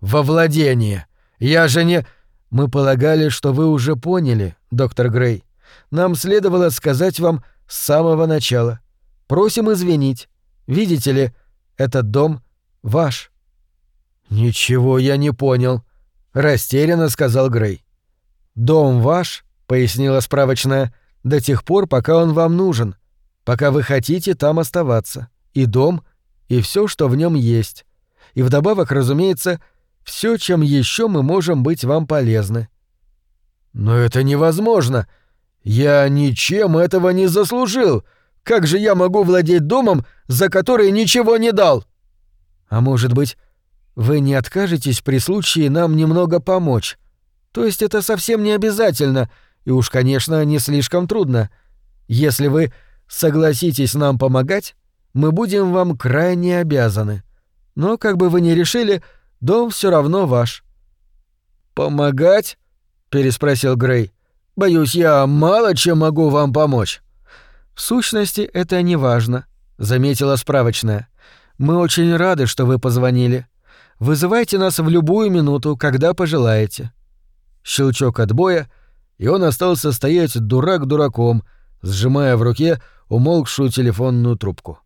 Во владение? Я же не...» Мы полагали, что вы уже поняли, доктор Грей. Нам следовало сказать вам с самого начала. Просим извинить. Видите ли, этот дом ваш. Ничего я не понял, растерянно сказал Грей. Дом ваш, пояснила справочная, до тех пор, пока он вам нужен, пока вы хотите там оставаться. И дом, и все, что в нем есть. И вдобавок, разумеется, все, чем еще мы можем быть вам полезны». «Но это невозможно. Я ничем этого не заслужил. Как же я могу владеть домом, за который ничего не дал?» «А может быть, вы не откажетесь при случае нам немного помочь? То есть это совсем не обязательно, и уж, конечно, не слишком трудно. Если вы согласитесь нам помогать, мы будем вам крайне обязаны. Но, как бы вы ни решили, — Дом все равно ваш». «Помогать?» — переспросил Грей. «Боюсь, я мало чем могу вам помочь». «В сущности, это не важно», — заметила справочная. «Мы очень рады, что вы позвонили. Вызывайте нас в любую минуту, когда пожелаете». Щелчок отбоя, и он остался стоять дурак дураком, сжимая в руке умолкшую телефонную трубку.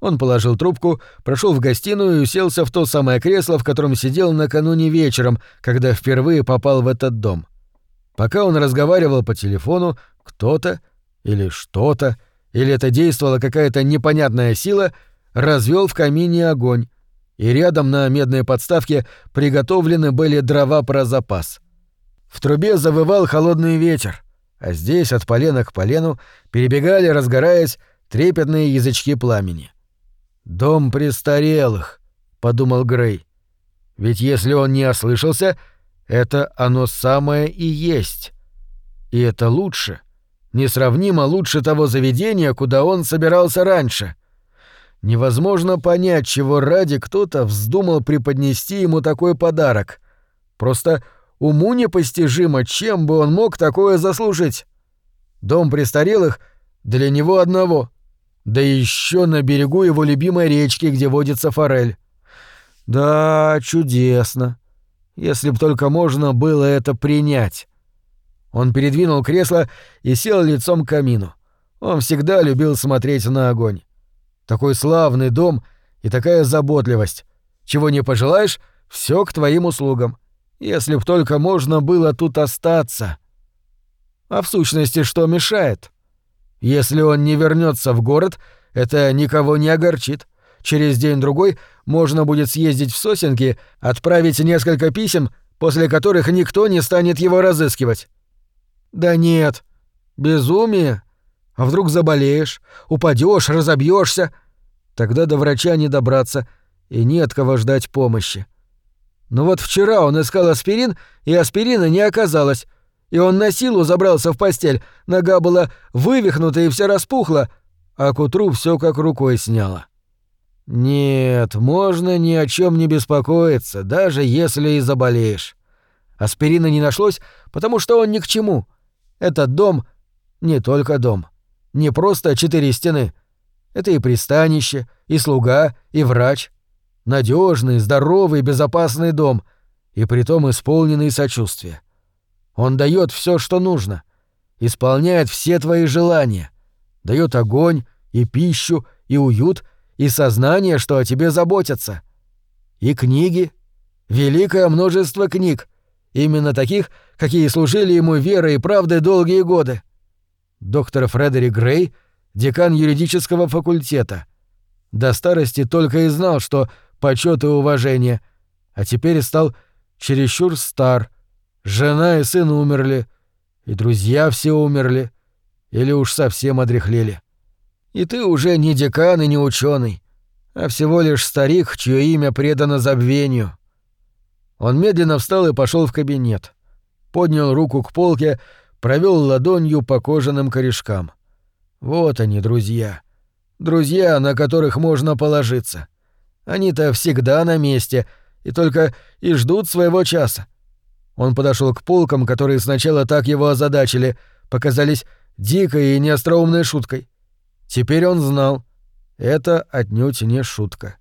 Он положил трубку, прошел в гостиную и уселся в то самое кресло, в котором сидел накануне вечером, когда впервые попал в этот дом. Пока он разговаривал по телефону, кто-то или что-то, или это действовала какая-то непонятная сила, развел в камине огонь, и рядом на медной подставке приготовлены были дрова про запас. В трубе завывал холодный ветер, а здесь от полена к полену перебегали, разгораясь, трепетные язычки пламени. «Дом престарелых», — подумал Грей. «Ведь если он не ослышался, это оно самое и есть. И это лучше, несравнимо лучше того заведения, куда он собирался раньше. Невозможно понять, чего ради кто-то вздумал преподнести ему такой подарок. Просто уму непостижимо, чем бы он мог такое заслужить. Дом престарелых для него одного — да еще на берегу его любимой речки, где водится форель. Да, чудесно. Если б только можно было это принять. Он передвинул кресло и сел лицом к камину. Он всегда любил смотреть на огонь. Такой славный дом и такая заботливость. Чего не пожелаешь, все к твоим услугам. Если б только можно было тут остаться. А в сущности, что мешает? — если он не вернется в город, это никого не огорчит. Через день-другой можно будет съездить в сосенки, отправить несколько писем, после которых никто не станет его разыскивать. Да нет. Безумие. А вдруг заболеешь, упадешь, разобьешься, Тогда до врача не добраться, и не от кого ждать помощи. Но вот вчера он искал аспирин, и аспирина не оказалось. И он на силу забрался в постель, нога была вывихнута и вся распухла, а к утру все как рукой сняло. Нет, можно ни о чем не беспокоиться, даже если и заболеешь. Аспирина не нашлось, потому что он ни к чему. Этот дом — не только дом. Не просто четыре стены — это и пристанище, и слуга, и врач. Надежный, здоровый, безопасный дом, и притом исполненный сочувствия. Он дает все, что нужно, исполняет все твои желания, дает огонь и пищу, и уют, и сознание, что о тебе заботятся. И книги, великое множество книг, именно таких, какие служили ему верой и правдой долгие годы. Доктор Фредерик Грей — декан юридического факультета. До старости только и знал, что почет и уважение, а теперь стал чересчур стар. Жена и сын умерли, и друзья все умерли, или уж совсем одряхлели. И ты уже не декан и не ученый, а всего лишь старик, чье имя предано забвению. Он медленно встал и пошел в кабинет. Поднял руку к полке, провел ладонью по кожаным корешкам. Вот они, друзья. Друзья, на которых можно положиться. Они-то всегда на месте и только и ждут своего часа. Он подошел к полкам, которые сначала так его озадачили, показались дикой и неостроумной шуткой. Теперь он знал. Это отнюдь не шутка.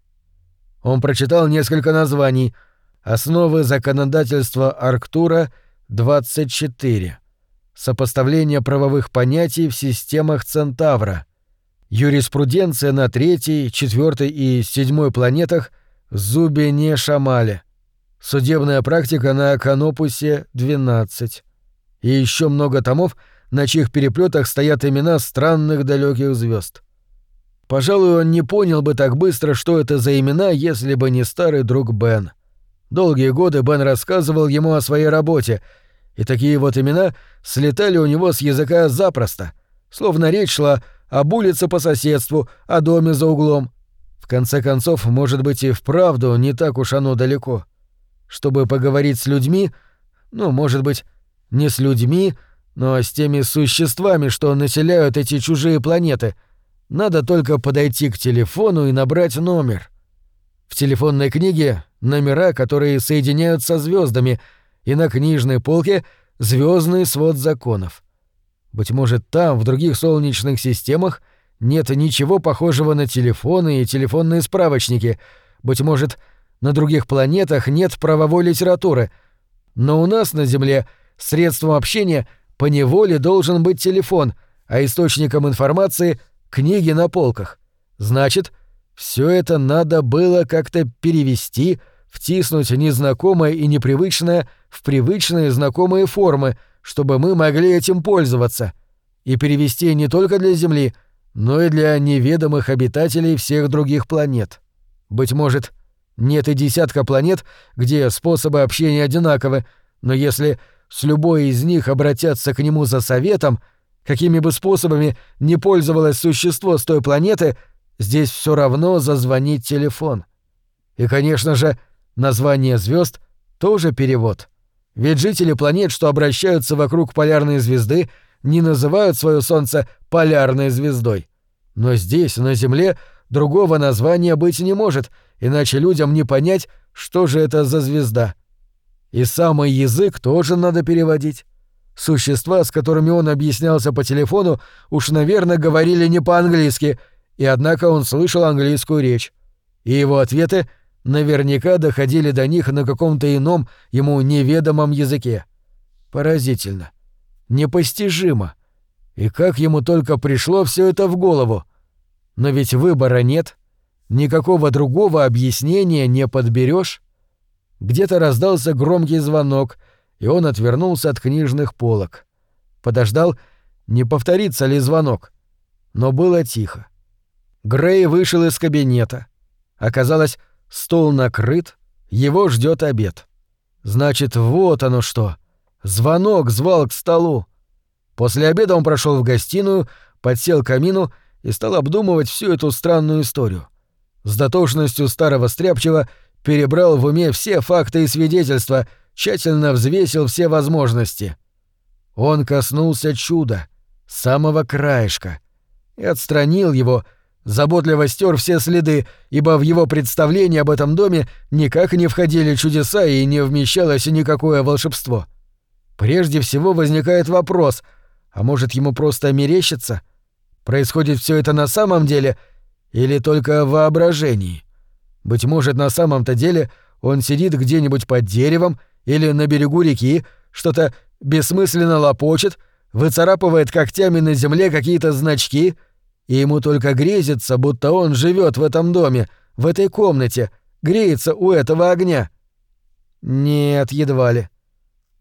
Он прочитал несколько названий. «Основы законодательства Арктура 24», Сопоставление правовых понятий в системах Центавра. Юриспруденция на третьей, четвертой и седьмой планетах Зубене-Шамале. Судебная практика на Канопусе 12. И еще много томов, на чьих переплетах стоят имена странных далеких звезд. Пожалуй, он не понял бы так быстро, что это за имена, если бы не старый друг Бен. Долгие годы Бен рассказывал ему о своей работе — и такие вот имена слетали у него с языка запросто, словно речь шла об улице по соседству, о доме за углом. В конце концов, может быть, и вправду не так уж оно далеко. Чтобы поговорить с людьми, ну, может быть, не с людьми, но с теми существами, что населяют эти чужие планеты, надо только подойти к телефону и набрать номер. В телефонной книге номера, которые соединяются со звездами — и на книжной полке звездный свод законов. Быть может, там, в других солнечных системах, нет ничего похожего на телефоны и телефонные справочники. Быть может, на других планетах нет правовой литературы. Но у нас на Земле средством общения по неволе должен быть телефон, а источником информации — книги на полках. Значит, все это надо было как-то перевести — втиснуть незнакомое и непривычное в привычные знакомые формы, чтобы мы могли этим пользоваться, и перевести не только для Земли, но и для неведомых обитателей всех других планет. Быть может, нет и десятка планет, где способы общения одинаковы, но если с любой из них обратятся к нему за советом, какими бы способами не пользовалось существо с той планеты, здесь все равно зазвонит телефон. И, конечно же, Название звезд тоже перевод. Ведь жители планет, что обращаются вокруг полярной звезды, не называют свое Солнце полярной звездой. Но здесь, на Земле, другого названия быть не может, иначе людям не понять, что же это за звезда. И самый язык тоже надо переводить. Существа, с которыми он объяснялся по телефону, уж, наверное, говорили не по-английски, и однако он слышал английскую речь. И его ответы наверняка доходили до них на каком-то ином ему неведомом языке. Поразительно. Непостижимо. И как ему только пришло все это в голову. Но ведь выбора нет. Никакого другого объяснения не подберешь. Где-то раздался громкий звонок, и он отвернулся от книжных полок. Подождал, не повторится ли звонок. Но было тихо. Грей вышел из кабинета. Оказалось, стол накрыт, его ждет обед. Значит, вот оно что. Звонок звал к столу. После обеда он прошел в гостиную, подсел к камину и стал обдумывать всю эту странную историю. С дотошностью старого стряпчего перебрал в уме все факты и свидетельства, тщательно взвесил все возможности. Он коснулся чуда, самого краешка, и отстранил его, заботливо стер все следы, ибо в его представлении об этом доме никак не входили чудеса и не вмещалось никакое волшебство. Прежде всего возникает вопрос, а может ему просто мерещится? Происходит все это на самом деле или только в воображении? Быть может, на самом-то деле он сидит где-нибудь под деревом или на берегу реки, что-то бессмысленно лопочет, выцарапывает когтями на земле какие-то значки — и ему только грезится, будто он живет в этом доме, в этой комнате, греется у этого огня. Нет, едва ли.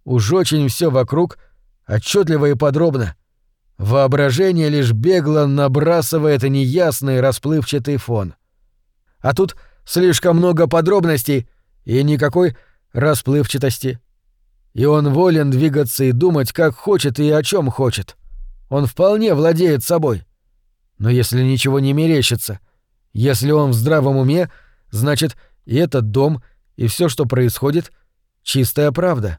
Уж очень все вокруг отчетливо и подробно. Воображение лишь бегло набрасывает неясный расплывчатый фон. А тут слишком много подробностей и никакой расплывчатости. И он волен двигаться и думать, как хочет и о чем хочет. Он вполне владеет собой. Но если ничего не мерещится, если он в здравом уме, значит, и этот дом, и все, что происходит, чистая правда.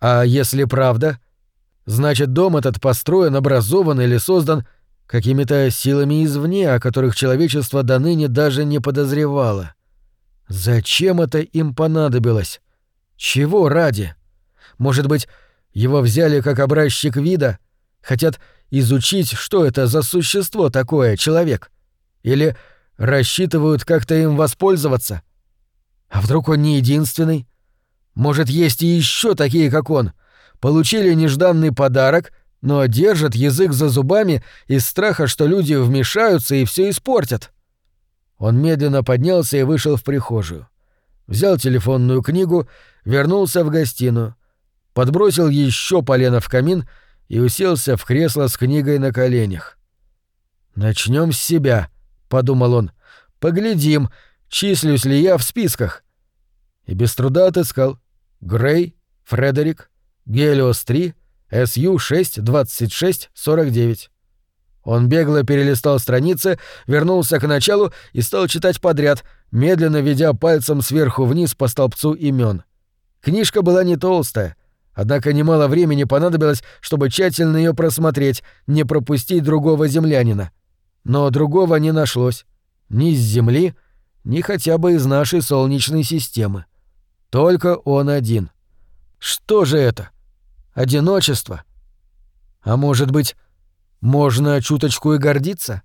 А если правда, значит, дом этот построен, образован или создан какими-то силами извне, о которых человечество до ныне даже не подозревало. Зачем это им понадобилось? Чего ради? Может быть, его взяли как образчик вида, хотят изучить, что это за существо такое, человек? Или рассчитывают как-то им воспользоваться? А вдруг он не единственный? Может, есть и еще такие, как он? Получили нежданный подарок, но держат язык за зубами из страха, что люди вмешаются и все испортят. Он медленно поднялся и вышел в прихожую. Взял телефонную книгу, вернулся в гостиную, подбросил еще полено в камин и уселся в кресло с книгой на коленях. Начнем с себя», — подумал он. «Поглядим, числюсь ли я в списках». И без труда отыскал. Грей, Фредерик, Гелиос-3, СЮ-6-26-49. Он бегло перелистал страницы, вернулся к началу и стал читать подряд, медленно ведя пальцем сверху вниз по столбцу имен. Книжка была не толстая, Однако немало времени понадобилось, чтобы тщательно ее просмотреть, не пропустить другого землянина. Но другого не нашлось. Ни с Земли, ни хотя бы из нашей Солнечной системы. Только он один. Что же это? Одиночество? А может быть, можно чуточку и гордиться?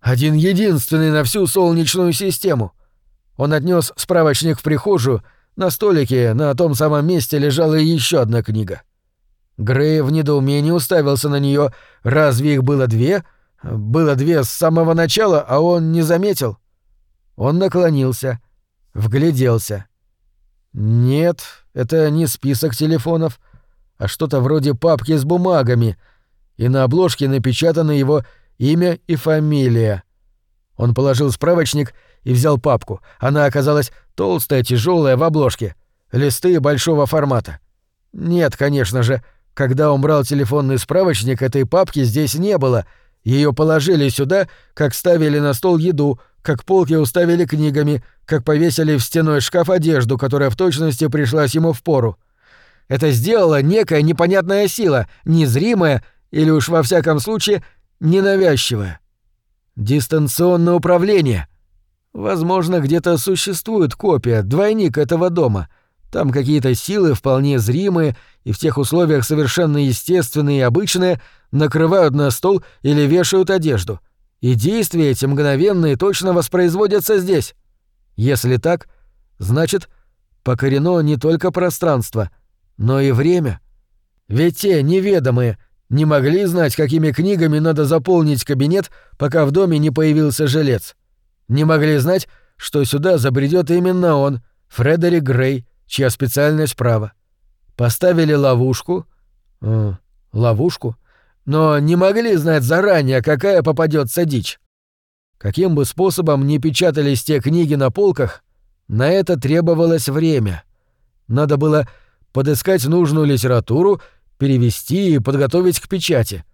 Один единственный на всю Солнечную систему. Он отнес справочник в прихожую — на столике на том самом месте лежала еще одна книга. Грей в недоумении уставился на нее. Разве их было две? Было две с самого начала, а он не заметил. Он наклонился, вгляделся. Нет, это не список телефонов, а что-то вроде папки с бумагами, и на обложке напечатано его имя и фамилия. Он положил справочник и взял папку. Она оказалась толстая, тяжелая в обложке. Листы большого формата. Нет, конечно же, когда он брал телефонный справочник, этой папки здесь не было. Ее положили сюда, как ставили на стол еду, как полки уставили книгами, как повесили в стеной шкаф одежду, которая в точности пришлась ему в пору. Это сделала некая непонятная сила, незримая или уж во всяком случае ненавязчивая. Дистанционное управление — Возможно, где-то существует копия, двойник этого дома. Там какие-то силы, вполне зримые и в тех условиях совершенно естественные и обычные, накрывают на стол или вешают одежду. И действия эти мгновенно и точно воспроизводятся здесь. Если так, значит, покорено не только пространство, но и время. Ведь те неведомые не могли знать, какими книгами надо заполнить кабинет, пока в доме не появился жилец. Не могли знать, что сюда забредет именно он, Фредерик Грей, чья специальность право. Поставили ловушку. Э, ловушку? Но не могли знать заранее, какая попадется дичь. Каким бы способом ни печатались те книги на полках, на это требовалось время. Надо было подыскать нужную литературу, перевести и подготовить к печати.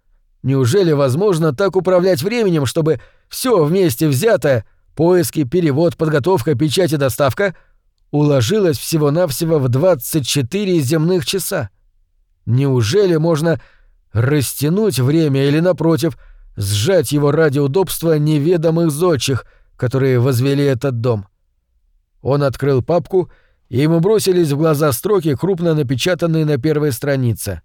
Неужели возможно так управлять временем, чтобы все вместе взятое — поиски, перевод, подготовка, печать и доставка — уложилось всего-навсего в 24 земных часа? Неужели можно растянуть время или, напротив, сжать его ради удобства неведомых зодчих, которые возвели этот дом? Он открыл папку, и ему бросились в глаза строки, крупно напечатанные на первой странице.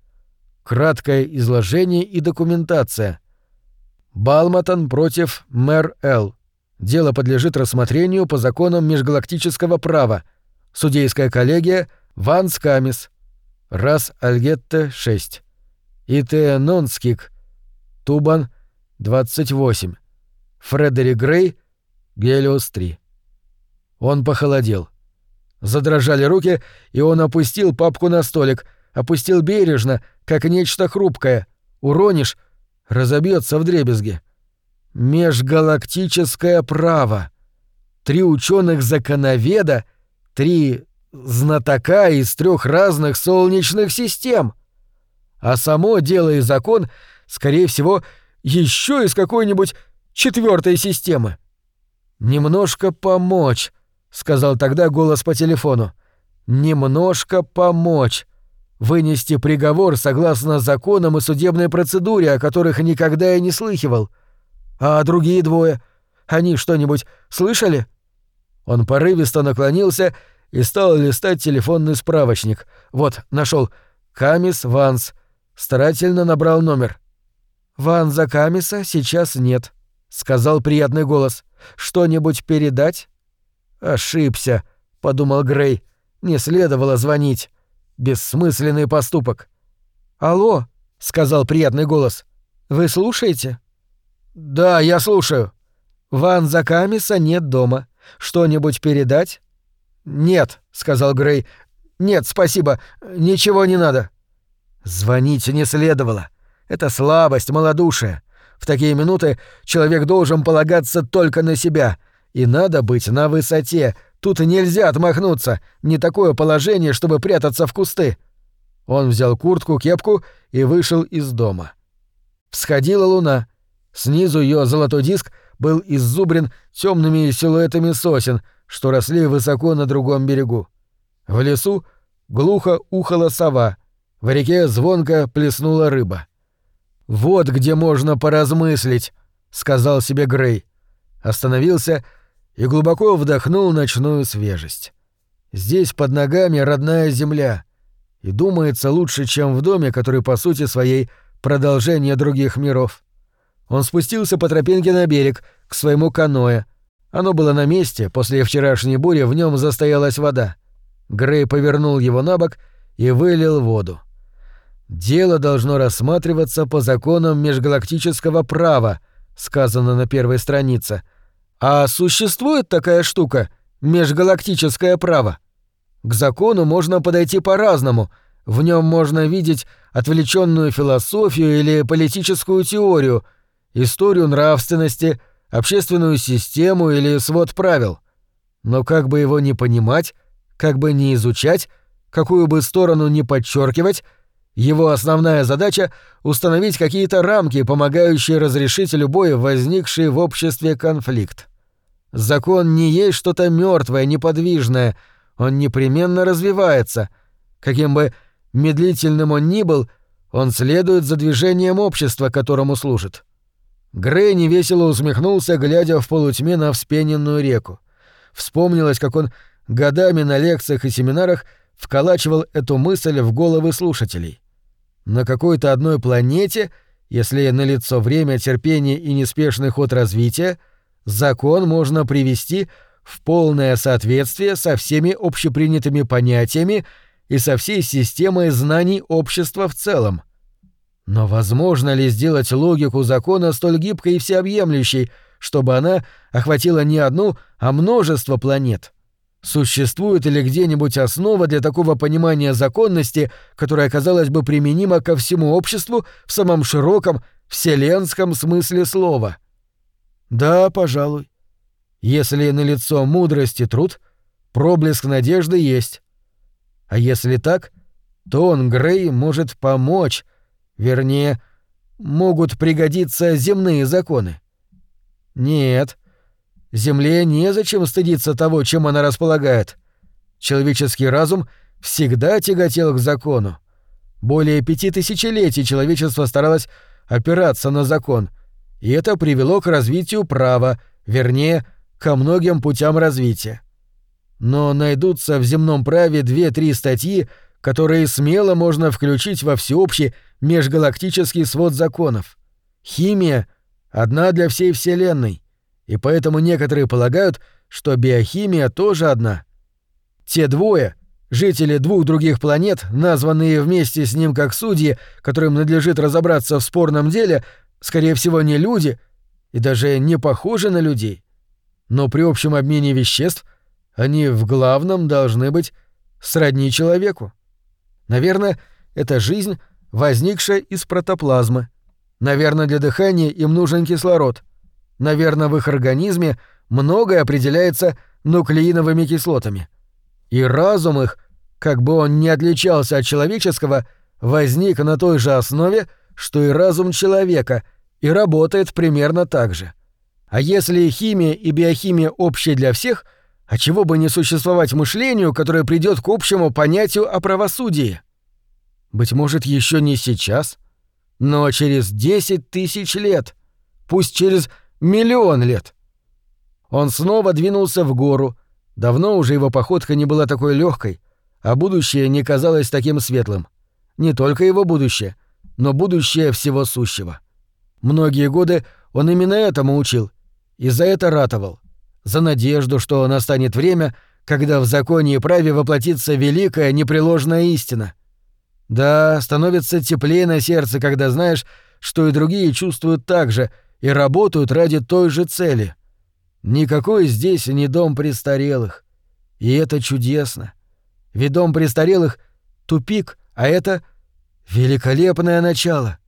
Краткое изложение и документация. Балматон против мэр Л. Дело подлежит рассмотрению по законам межгалактического права. Судейская коллегия Ванс Камис. Раз Альгетте 6. И.Т. Нонскик. Тубан 28. Фредерик Грей. Гелиос 3. Он похолодел. Задрожали руки, и он опустил папку на столик, опустил бережно, как нечто хрупкое. Уронишь — разобьется в дребезги. Межгалактическое право. Три ученых законоведа три знатока из трех разных солнечных систем. А само дело и закон, скорее всего, еще из какой-нибудь четвертой системы. Немножко помочь, сказал тогда голос по телефону. Немножко помочь. Вынести приговор согласно законам и судебной процедуре, о которых никогда и не слыхивал. А другие двое, они что-нибудь слышали? Он порывисто наклонился и стал листать телефонный справочник. Вот, нашел. Камис Ванс. Старательно набрал номер. «Ванза Камиса сейчас нет», — сказал приятный голос. «Что-нибудь передать?» «Ошибся», — подумал Грей. «Не следовало звонить. Бессмысленный поступок». «Алло», — сказал приятный голос. «Вы слушаете?» «Да, я слушаю». «Ван Закамиса нет дома. Что-нибудь передать?» «Нет», — сказал Грей. «Нет, спасибо. Ничего не надо». Звонить не следовало. Это слабость, малодушие. В такие минуты человек должен полагаться только на себя. И надо быть на высоте. Тут нельзя отмахнуться. Не такое положение, чтобы прятаться в кусты. Он взял куртку, кепку и вышел из дома. Всходила луна. Снизу ее золотой диск был иззубрен темными силуэтами сосен, что росли высоко на другом берегу. В лесу глухо ухала сова, в реке звонко плеснула рыба. «Вот где можно поразмыслить», — сказал себе Грей. Остановился и глубоко вдохнул ночную свежесть. Здесь под ногами родная земля, и думается лучше, чем в доме, который по сути своей продолжение других миров. Он спустился по тропинке на берег, к своему каноэ. Оно было на месте, после вчерашней бури в нем застоялась вода. Грей повернул его на бок и вылил воду. «Дело должно рассматриваться по законам межгалактического права», сказано на первой странице. А существует такая штука — межгалактическое право? К закону можно подойти по-разному. В нем можно видеть отвлеченную философию или политическую теорию, историю нравственности, общественную систему или свод правил. Но как бы его ни понимать, как бы ни изучать, какую бы сторону ни подчеркивать, его основная задача — установить какие-то рамки, помогающие разрешить любой возникший в обществе конфликт. Закон не есть что-то мертвое, неподвижное, он непременно развивается. Каким бы медлительным он ни был, он следует за движением общества, которому служит. Грей невесело усмехнулся, глядя в полутьме на вспененную реку. Вспомнилось, как он годами на лекциях и семинарах вколачивал эту мысль в головы слушателей. На какой-то одной планете, если налицо время, терпение и неспешный ход развития, закон можно привести в полное соответствие со всеми общепринятыми понятиями и со всей системой знаний общества в целом. Но возможно ли сделать логику закона столь гибкой и всеобъемлющей, чтобы она охватила не одну, а множество планет? Существует ли где-нибудь основа для такого понимания законности, которая, казалось бы, применима ко всему обществу в самом широком, вселенском смысле слова? Да, пожалуй. Если на лицо мудрость и труд, проблеск надежды есть. А если так, то он, Грей, может помочь, вернее, могут пригодиться земные законы. Нет, Земле незачем стыдиться того, чем она располагает. Человеческий разум всегда тяготел к закону. Более пяти тысячелетий человечество старалось опираться на закон, и это привело к развитию права, вернее, ко многим путям развития. Но найдутся в земном праве две-три статьи, которые смело можно включить во всеобщий межгалактический свод законов. Химия — одна для всей Вселенной, и поэтому некоторые полагают, что биохимия тоже одна. Те двое, жители двух других планет, названные вместе с ним как судьи, которым надлежит разобраться в спорном деле, скорее всего, не люди и даже не похожи на людей. Но при общем обмене веществ они в главном должны быть сродни человеку. Наверное, это жизнь, возникшая из протоплазмы. Наверное, для дыхания им нужен кислород. Наверное, в их организме многое определяется нуклеиновыми кислотами. И разум их, как бы он ни отличался от человеческого, возник на той же основе, что и разум человека, и работает примерно так же. А если химия и биохимия общие для всех, а чего бы не существовать мышлению, которое придет к общему понятию о правосудии? Быть может, еще не сейчас, но через десять тысяч лет, пусть через миллион лет. Он снова двинулся в гору. Давно уже его походка не была такой легкой, а будущее не казалось таким светлым. Не только его будущее, но будущее всего сущего. Многие годы он именно этому учил, и за это ратовал. За надежду, что настанет время, когда в законе и праве воплотится великая непреложная истина. Да, становится теплее на сердце, когда знаешь, что и другие чувствуют так же и работают ради той же цели. Никакой здесь не дом престарелых. И это чудесно. Ведь дом престарелых — тупик, а это — великолепное начало.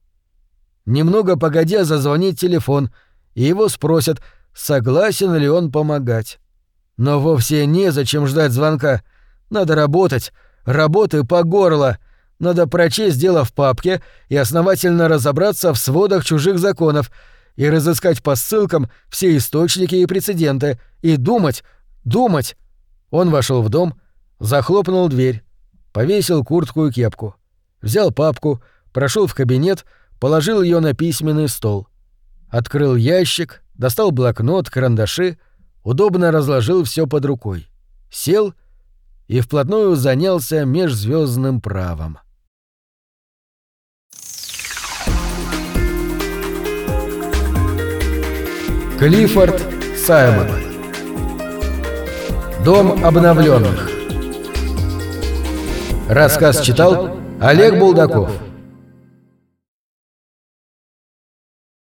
Немного погодя зазвонит телефон, и его спросят, согласен ли он помогать. Но вовсе незачем ждать звонка. Надо работать, работы по горло — надо прочесть дело в папке и основательно разобраться в сводах чужих законов и разыскать по ссылкам все источники и прецеденты, и думать, думать. Он вошел в дом, захлопнул дверь, повесил куртку и кепку, взял папку, прошел в кабинет, положил ее на письменный стол. Открыл ящик, достал блокнот, карандаши, удобно разложил все под рукой. Сел и вплотную занялся межзвездным правом. Клиффорд Саймон. Дом обновленных. Рассказ читал Олег Булдаков